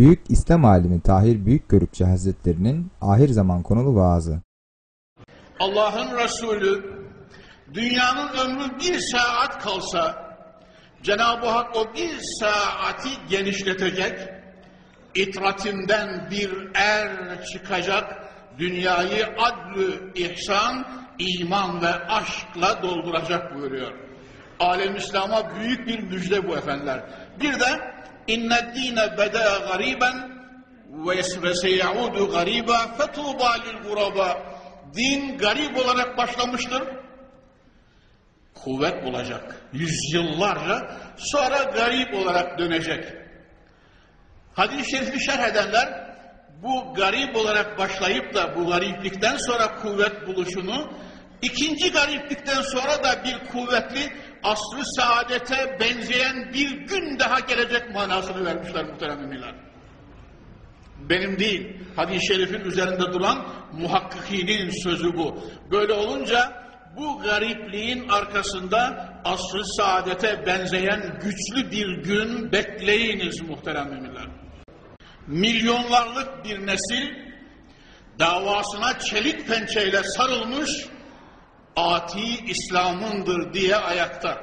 Büyük İslam alimi Tahir Büyükgörükçü Hazretlerinin ahir zaman konulu vaazı. Allah'ın Resulü dünyanın ömrü bir saat kalsa Cenab-ı Hak o bir saati genişletecek itratinden bir er çıkacak dünyayı adlü ihsan, iman ve aşkla dolduracak buyuruyor. Alem İslam'a büyük bir müjde bu efendiler. Bir de beda gariben ve seyaudu gariba fetuba lil guraba din garip olarak başlamıştır. Kuvvet bulacak. Yüzyıllarca sonra garip olarak dönecek. Hadis-i şerifi şerh edenler bu garip olarak başlayıp da bu gariplikten sonra kuvvet buluşunu ikinci gariplikten sonra da bir kuvvetli asrı saadete benzeyen bir gün daha gelecek manasını vermişler muhterem müminler benim değil, hadis-i şerifin üzerinde duran muhakkikinin sözü bu. Böyle olunca bu garipliğin arkasında asr-ı saadete benzeyen güçlü bir gün bekleyiniz muhterem müminler. Milyonlarlık bir nesil davasına çelik pençeyle sarılmış ati İslam'ındır diye ayakta.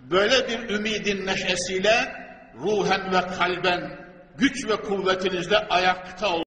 Böyle bir ümidin neşesiyle ruhen ve kalben güç ve kuvvetinizle ayakta olun.